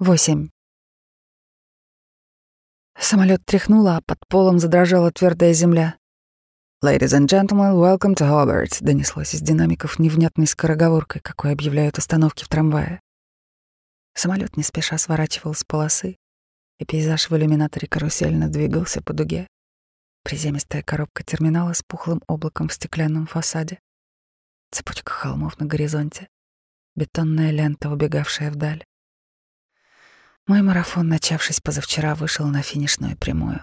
8. Самолет тряхнуло, а под полом задрожала твердая земля. «Ladies and gentlemen, welcome to Hobart», — донеслось из динамиков невнятной скороговоркой, какой объявляют остановки в трамвае. Самолет не спеша сворачивал с полосы, и пейзаж в иллюминаторе карусельно двигался по дуге. Приземистая коробка терминала с пухлым облаком в стеклянном фасаде. Цепочка холмов на горизонте. Бетонная лента, убегавшая вдаль. Мой марафон, начавшись позавчера, вышел на финишную прямую.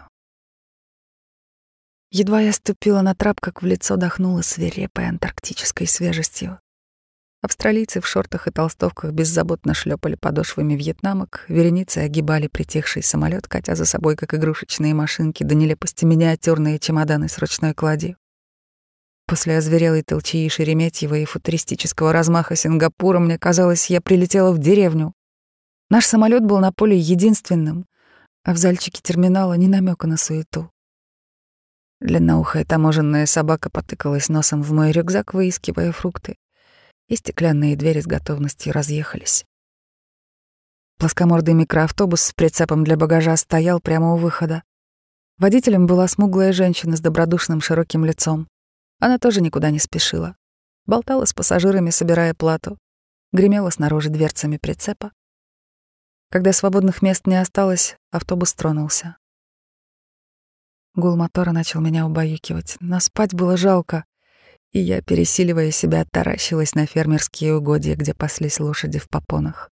Едва я ступила на трап, как в лицо дохнуло свирепой антарктической свежестью. Австралийцы в шортах и толстовках беззаботно шлепали подошвами вьетнамок, вереницы огибали притихший самолет, катя за собой, как игрушечные машинки, до нелепости миниатюрные чемоданы с ручной кладью. После озверелой толчии Шереметьева и футуристического размаха Сингапура мне казалось, я прилетела в деревню, Наш самолет был на поле единственным, а в зальчике терминала ни намека на суету. Длинноухая таможенная собака потыкалась носом в мой рюкзак, выискивая фрукты, и стеклянные двери с готовностью разъехались. Плоскомордый микроавтобус с прицепом для багажа стоял прямо у выхода. Водителем была смуглая женщина с добродушным широким лицом. Она тоже никуда не спешила. Болтала с пассажирами, собирая плату. Гремела снаружи дверцами прицепа. Когда свободных мест не осталось, автобус тронулся. Гул мотора начал меня убаюкивать, но спать было жалко, и я, пересиливая себя, таращилась на фермерские угодья, где паслись лошади в попонах.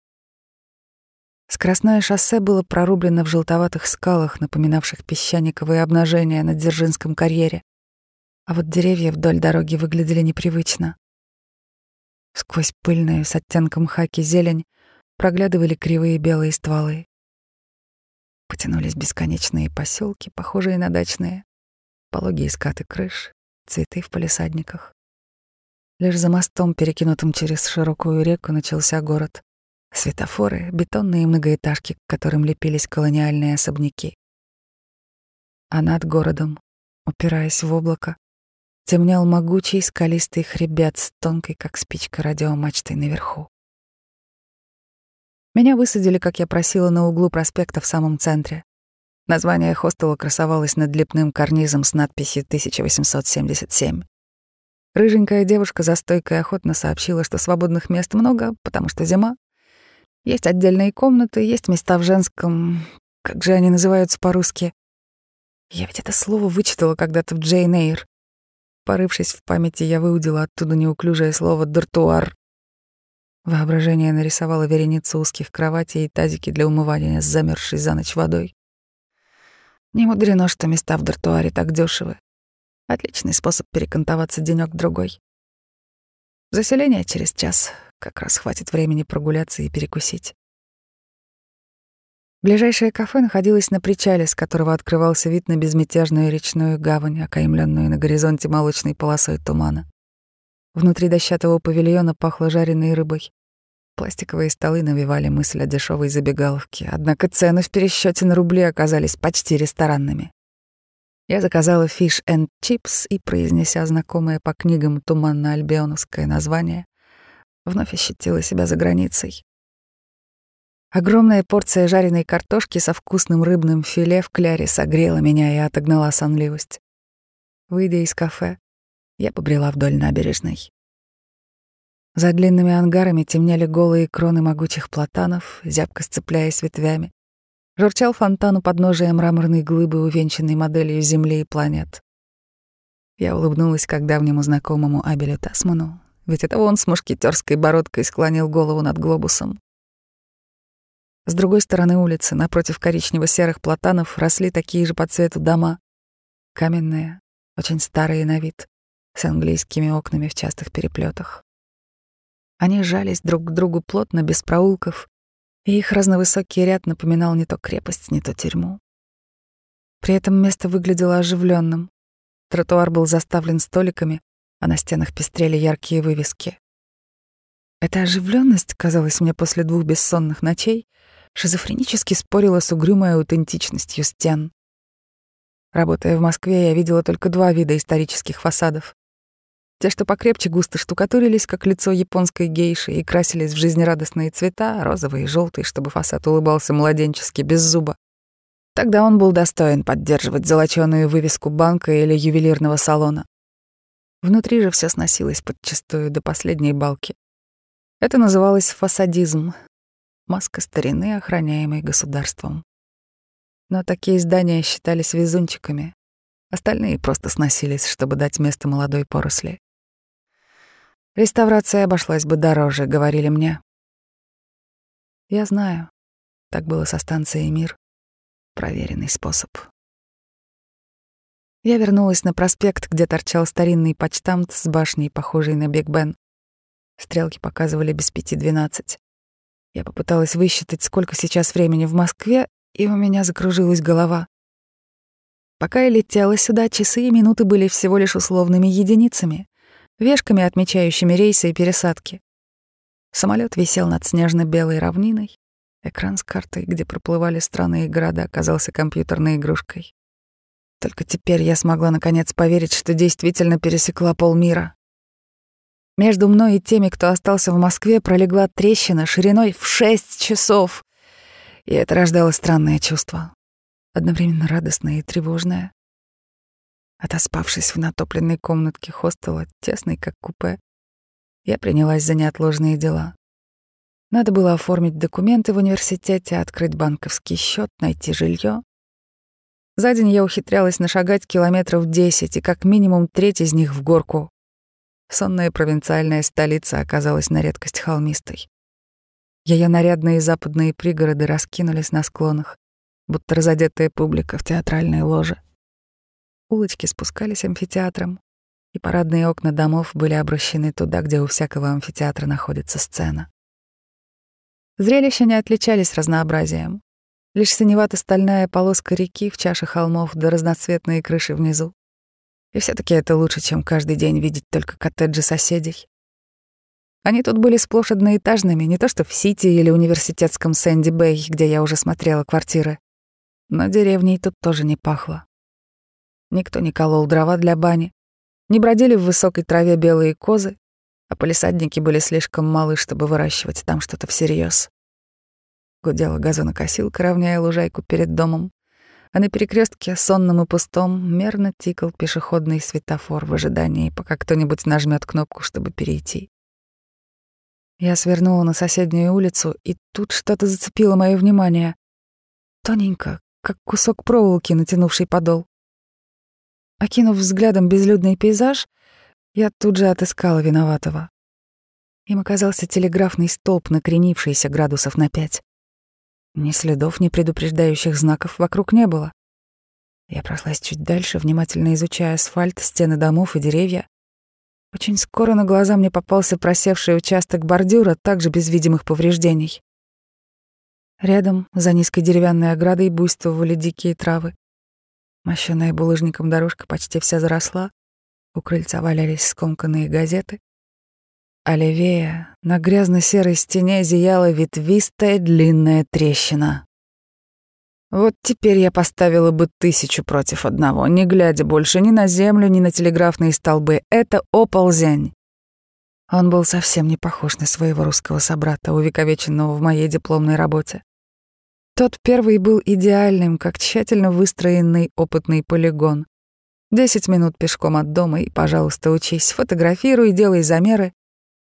Скоростное шоссе было прорублено в желтоватых скалах, напоминавших песчаниковые обнажения на Дзержинском карьере, а вот деревья вдоль дороги выглядели непривычно. Сквозь пыльную с оттенком хаки зелень проглядывали кривые белые стволы. Потянулись бесконечные поселки, похожие на дачные, пологие скаты крыш, цветы в палисадниках. Лишь за мостом, перекинутым через широкую реку, начался город. Светофоры, бетонные многоэтажки, к которым лепились колониальные особняки. А над городом, упираясь в облако, темнел могучий скалистый хребет с тонкой, как спичка, радиомачтой наверху. Меня высадили, как я просила, на углу проспекта в самом центре. Название хостела красовалось над лепным карнизом с надписью 1877. Рыженькая девушка за стойкой охотно сообщила, что свободных мест много, потому что зима. Есть отдельные комнаты, есть места в женском... Как же они называются по-русски? Я ведь это слово вычитала когда-то в Джейн Эйр. Порывшись в памяти, я выудила оттуда неуклюжее слово «дартуар». Воображение нарисовало вереницу узких кроватей и тазики для умывания с замерзшей за ночь водой. Не мудрено, что места в дартуаре так дешевы. Отличный способ перекантоваться денёк-другой. Заселение через час. Как раз хватит времени прогуляться и перекусить. Ближайшее кафе находилось на причале, с которого открывался вид на безмятежную речную гавань, окаймленную на горизонте молочной полосой тумана. Внутри дощатого павильона пахло жареной рыбой. Пластиковые столы навевали мысль о дешевой забегаловке, однако цены в пересчете на рубли оказались почти ресторанными. Я заказала фиш and чипс и, произнеся знакомое по книгам туманно-альбионовское название, вновь ощутила себя за границей. Огромная порция жареной картошки со вкусным рыбным филе в кляре согрела меня и отогнала сонливость. Выйдя из кафе, я побрела вдоль набережной. За длинными ангарами темнели голые кроны могучих платанов, зябко сцепляясь ветвями. Журчал фонтан у подножия мраморной глыбы, увенчанной моделью Земли и планет. Я улыбнулась как давнему знакомому Абелю Тасману, ведь это он с мушкетерской бородкой склонил голову над глобусом. С другой стороны улицы, напротив коричнево-серых платанов, росли такие же по цвету дома. Каменные, очень старые на вид, с английскими окнами в частых переплетах. Они жались друг к другу плотно, без проулков, и их разновысокий ряд напоминал не то крепость, не то тюрьму. При этом место выглядело оживленным. Тротуар был заставлен столиками, а на стенах пестрели яркие вывески. Эта оживленность, казалось мне после двух бессонных ночей, шизофренически спорила с угрюмой аутентичностью стен. Работая в Москве, я видела только два вида исторических фасадов. Те, что покрепче, густо штукатурились, как лицо японской гейши, и красились в жизнерадостные цвета, розовые и желтые, чтобы фасад улыбался младенчески, без зуба. Тогда он был достоин поддерживать золочёную вывеску банка или ювелирного салона. Внутри же все сносилось подчистую до последней балки. Это называлось фасадизм, маска старины, охраняемой государством. Но такие здания считались везунчиками. Остальные просто сносились, чтобы дать место молодой поросли. Реставрация обошлась бы дороже, говорили мне. Я знаю, так было со станцией «Мир». Проверенный способ. Я вернулась на проспект, где торчал старинный почтамт с башней, похожей на Биг Бен. Стрелки показывали без пяти двенадцать. Я попыталась высчитать, сколько сейчас времени в Москве, и у меня закружилась голова. Пока я летела сюда, часы и минуты были всего лишь условными единицами, вешками, отмечающими рейсы и пересадки. Самолет висел над снежно-белой равниной. Экран с картой, где проплывали страны и города, оказался компьютерной игрушкой. Только теперь я смогла наконец поверить, что действительно пересекла полмира. Между мной и теми, кто остался в Москве, пролегла трещина шириной в шесть часов. И это рождало странное чувство, одновременно радостное и тревожное. Отоспавшись в натопленной комнатке хостела, тесной как купе, я принялась за неотложные дела. Надо было оформить документы в университете, открыть банковский счет, найти жилье. За день я ухитрялась нашагать километров десять, и как минимум треть из них в горку. Сонная провинциальная столица оказалась на редкость холмистой. Ее нарядные западные пригороды раскинулись на склонах, будто разодетая публика в театральной ложе. Улочки спускались амфитеатром, и парадные окна домов были обращены туда, где у всякого амфитеатра находится сцена. Зрелища не отличались разнообразием. Лишь синевато-стальная полоска реки в чаше холмов да разноцветные крыши внизу. И все таки это лучше, чем каждый день видеть только коттеджи соседей. Они тут были сплошь одноэтажными, не то что в Сити или университетском Сэнди-Бэй, где я уже смотрела квартиры. Но деревней тут тоже не пахло. Никто не колол дрова для бани, не бродили в высокой траве белые козы, а полисадники были слишком малы, чтобы выращивать там что-то всерьез. Гудела газонокосилка, равняя лужайку перед домом, а на перекрестке сонном и пустом мерно тикал пешеходный светофор в ожидании, пока кто-нибудь нажмет кнопку, чтобы перейти. Я свернула на соседнюю улицу, и тут что-то зацепило мое внимание. Тоненько, как кусок проволоки, натянувший подол. Окинув взглядом безлюдный пейзаж, я тут же отыскала виноватого. Им оказался телеграфный столб, накренившийся градусов на пять. Ни следов, ни предупреждающих знаков вокруг не было. Я прошлась чуть дальше, внимательно изучая асфальт, стены домов и деревья. Очень скоро на глаза мне попался просевший участок бордюра, также без видимых повреждений. Рядом, за низкой деревянной оградой, буйствовали дикие травы. Мощенная булыжником дорожка почти вся заросла. У крыльца валялись скомканные газеты а левее на грязно-серой стене зияла ветвистая длинная трещина. Вот теперь я поставила бы тысячу против одного, не глядя больше ни на землю, ни на телеграфные столбы. Это оползень. Он был совсем не похож на своего русского собрата, увековеченного в моей дипломной работе. Тот первый был идеальным, как тщательно выстроенный опытный полигон. Десять минут пешком от дома и, пожалуйста, учись, фотографируй, делай замеры.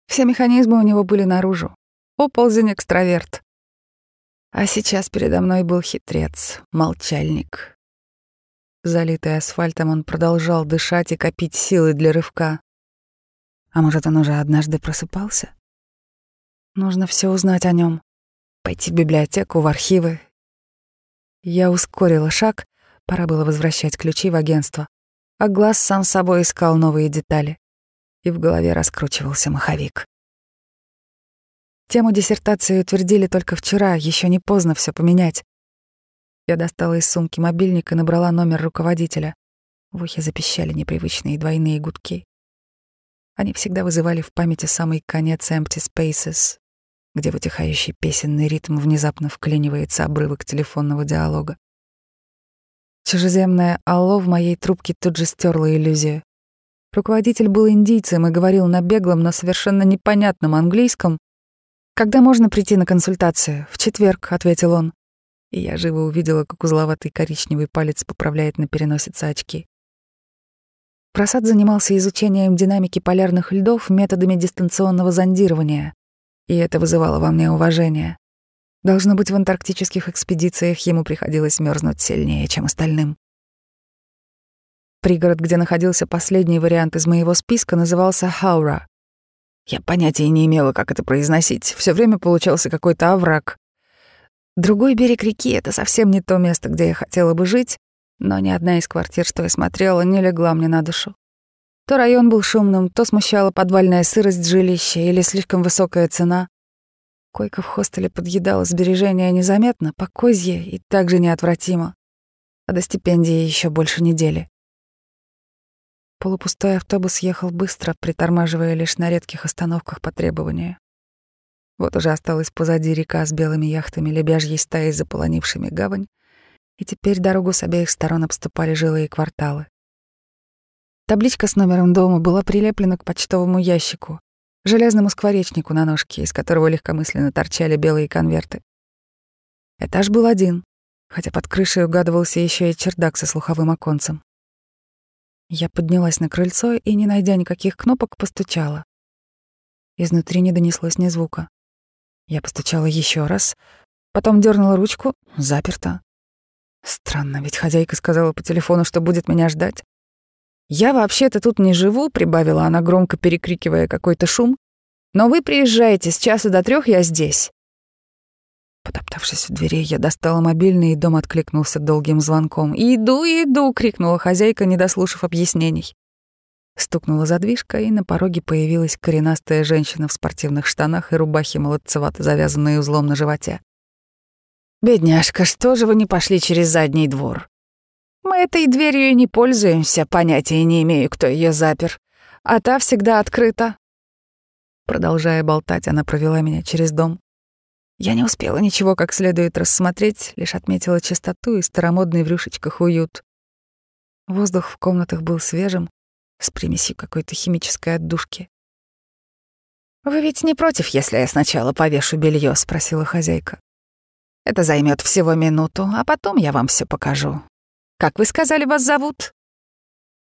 Все механизмы у него были наружу. Оползень-экстраверт. А сейчас передо мной был хитрец, молчальник. Залитый асфальтом, он продолжал дышать и копить силы для рывка. А может, он уже однажды просыпался? Нужно все узнать о нем. Пойти в библиотеку, в архивы. Я ускорила шаг, пора было возвращать ключи в агентство. А глаз сам собой искал новые детали и в голове раскручивался маховик. Тему диссертации утвердили только вчера, еще не поздно все поменять. Я достала из сумки мобильник и набрала номер руководителя. В ухе запищали непривычные двойные гудки. Они всегда вызывали в памяти самый конец Empty Spaces, где в утихающий песенный ритм внезапно вклинивается обрывок телефонного диалога. Чужеземное «Алло» в моей трубке тут же стерло иллюзию. Руководитель был индийцем и говорил на беглом, но совершенно непонятном английском. «Когда можно прийти на консультацию?» «В четверг», — ответил он. И я живо увидела, как узловатый коричневый палец поправляет на переносице очки. Просад занимался изучением динамики полярных льдов методами дистанционного зондирования, и это вызывало во мне уважение. Должно быть, в антарктических экспедициях ему приходилось мерзнуть сильнее, чем остальным. Пригород, где находился последний вариант из моего списка, назывался Хаура. Я понятия не имела, как это произносить. Все время получался какой-то овраг. Другой берег реки — это совсем не то место, где я хотела бы жить, но ни одна из квартир, что я смотрела, не легла мне на душу. То район был шумным, то смущала подвальная сырость жилища или слишком высокая цена. Койка в хостеле подъедала сбережения незаметно, по козье и также неотвратимо. А до стипендии еще больше недели. Полупустой автобус ехал быстро, притормаживая лишь на редких остановках по требованию. Вот уже осталась позади река с белыми яхтами лебяжьей стаей, заполонившими гавань, и теперь дорогу с обеих сторон обступали жилые кварталы. Табличка с номером дома была прилеплена к почтовому ящику, железному скворечнику на ножке, из которого легкомысленно торчали белые конверты. Этаж был один, хотя под крышей угадывался еще и чердак со слуховым оконцем. Я поднялась на крыльцо и, не найдя никаких кнопок, постучала. Изнутри не донеслось ни звука. Я постучала еще раз, потом дернула ручку, заперто. Странно, ведь хозяйка сказала по телефону, что будет меня ждать. «Я вообще-то тут не живу», — прибавила она, громко перекрикивая какой-то шум. «Но вы приезжаете, с часу до трех я здесь». Потоптавшись в двери, я достала мобильный, и дом откликнулся долгим звонком. «Иду, иду!» — крикнула хозяйка, не дослушав объяснений. Стукнула задвижка, и на пороге появилась коренастая женщина в спортивных штанах и рубахе, молодцевато завязанной узлом на животе. «Бедняжка, что же вы не пошли через задний двор?» «Мы этой дверью не пользуемся, понятия не имею, кто ее запер. А та всегда открыта». Продолжая болтать, она провела меня через дом. Я не успела ничего как следует рассмотреть, лишь отметила чистоту и старомодный в рюшечках уют. Воздух в комнатах был свежим, с примесью какой-то химической отдушки. «Вы ведь не против, если я сначала повешу белье? спросила хозяйка. «Это займет всего минуту, а потом я вам все покажу. Как вы сказали, вас зовут?»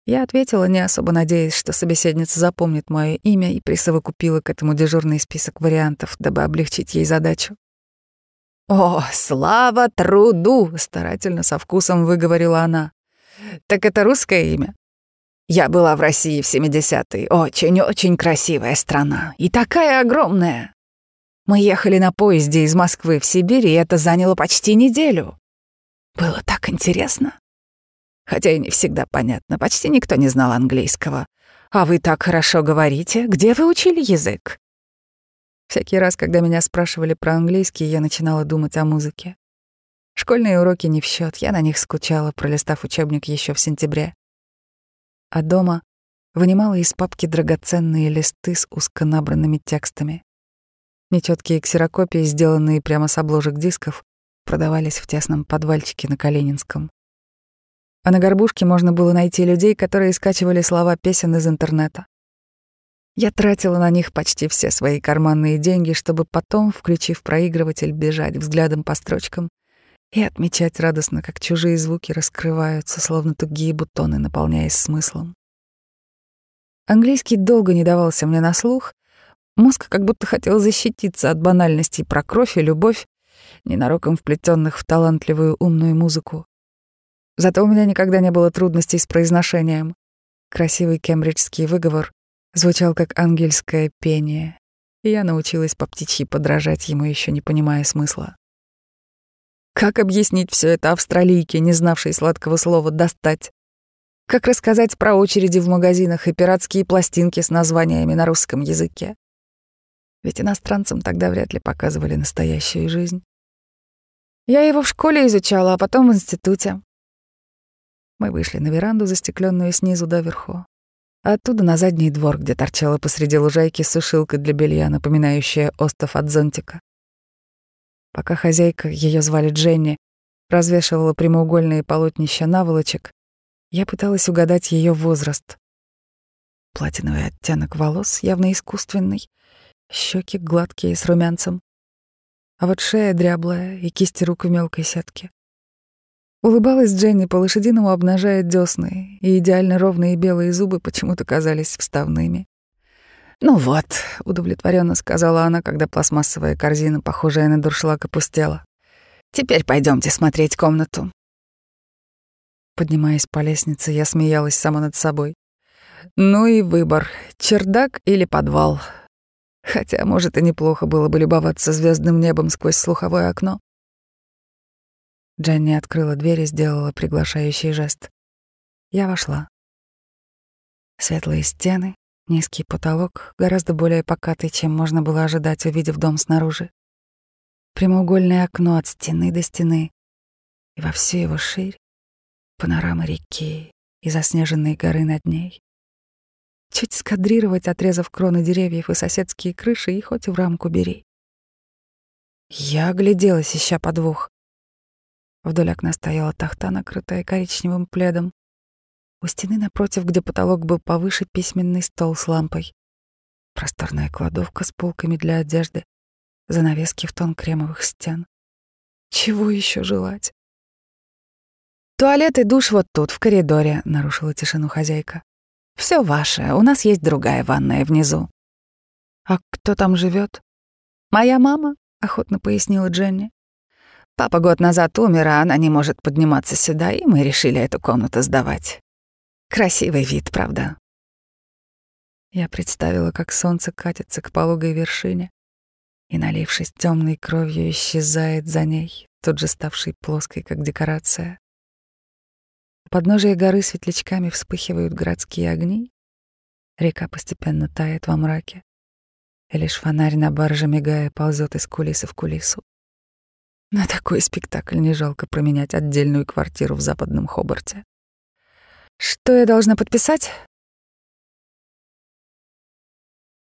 Я ответила, не особо надеясь, что собеседница запомнит мое имя и присовокупила к этому дежурный список вариантов, дабы облегчить ей задачу. «О, слава труду!» — старательно со вкусом выговорила она. «Так это русское имя?» «Я была в России в 70-е. Очень-очень красивая страна. И такая огромная. Мы ехали на поезде из Москвы в Сибирь, и это заняло почти неделю. Было так интересно. Хотя и не всегда понятно, почти никто не знал английского. А вы так хорошо говорите. Где вы учили язык? Всякий раз, когда меня спрашивали про английский, я начинала думать о музыке. Школьные уроки не в счет, я на них скучала, пролистав учебник еще в сентябре. А дома вынимала из папки драгоценные листы с узко набранными текстами. Нечеткие ксерокопии, сделанные прямо с обложек дисков, продавались в тесном подвальчике на Калининском. А на горбушке можно было найти людей, которые скачивали слова песен из интернета. Я тратила на них почти все свои карманные деньги, чтобы потом, включив проигрыватель, бежать взглядом по строчкам и отмечать радостно, как чужие звуки раскрываются, словно тугие бутоны, наполняясь смыслом. Английский долго не давался мне на слух. Мозг как будто хотел защититься от банальностей про кровь и любовь, ненароком вплетенных в талантливую умную музыку. Зато у меня никогда не было трудностей с произношением. Красивый кембриджский выговор звучал как ангельское пение, и я научилась по птичьи подражать ему, еще не понимая смысла. Как объяснить все это австралийке, не знавшей сладкого слова «достать»? Как рассказать про очереди в магазинах и пиратские пластинки с названиями на русском языке? Ведь иностранцам тогда вряд ли показывали настоящую жизнь. Я его в школе изучала, а потом в институте. Мы вышли на веранду, застекленную снизу доверху. Оттуда на задний двор, где торчала посреди лужайки сушилка для белья, напоминающая остов от зонтика. Пока хозяйка, ее звали Дженни, развешивала прямоугольные полотнища наволочек, я пыталась угадать ее возраст. Платиновый оттенок волос, явно искусственный, щеки гладкие с румянцем. А вот шея дряблая и кисти рук в мелкой сетке. Улыбалась Дженни, по-лошадиному обнажая десны, и идеально ровные белые зубы почему-то казались вставными. «Ну вот», — удовлетворенно сказала она, когда пластмассовая корзина, похожая на дуршлаг, опустела. «Теперь пойдемте смотреть комнату». Поднимаясь по лестнице, я смеялась сама над собой. Ну и выбор — чердак или подвал. Хотя, может, и неплохо было бы любоваться звездным небом сквозь слуховое окно. Дженни открыла дверь и сделала приглашающий жест. Я вошла. Светлые стены, низкий потолок, гораздо более покатый, чем можно было ожидать, увидев дом снаружи. Прямоугольное окно от стены до стены, и во всю его ширь панорама реки и заснеженные горы над ней. Чуть скадрировать, отрезав кроны деревьев и соседские крыши, и хоть в рамку бери. Я огляделась, ища подвох. Вдоль окна стояла тахта, накрытая коричневым пледом. У стены напротив, где потолок был повыше, письменный стол с лампой. Просторная кладовка с полками для одежды, занавески в тон кремовых стен. Чего еще желать? «Туалет и душ вот тут, в коридоре», — нарушила тишину хозяйка. Все ваше, у нас есть другая ванная внизу». «А кто там живет? «Моя мама», — охотно пояснила Дженни. Папа год назад умер, а она не может подниматься сюда, и мы решили эту комнату сдавать. Красивый вид, правда? Я представила, как солнце катится к пологой вершине и, налившись темной кровью, исчезает за ней, тут же ставшей плоской, как декорация. У подножия горы светлячками вспыхивают городские огни, река постепенно тает во мраке, и лишь фонарь на барже, мигая, ползет из кулисы в кулису. На такой спектакль не жалко променять отдельную квартиру в западном Хобарте. «Что я должна подписать?»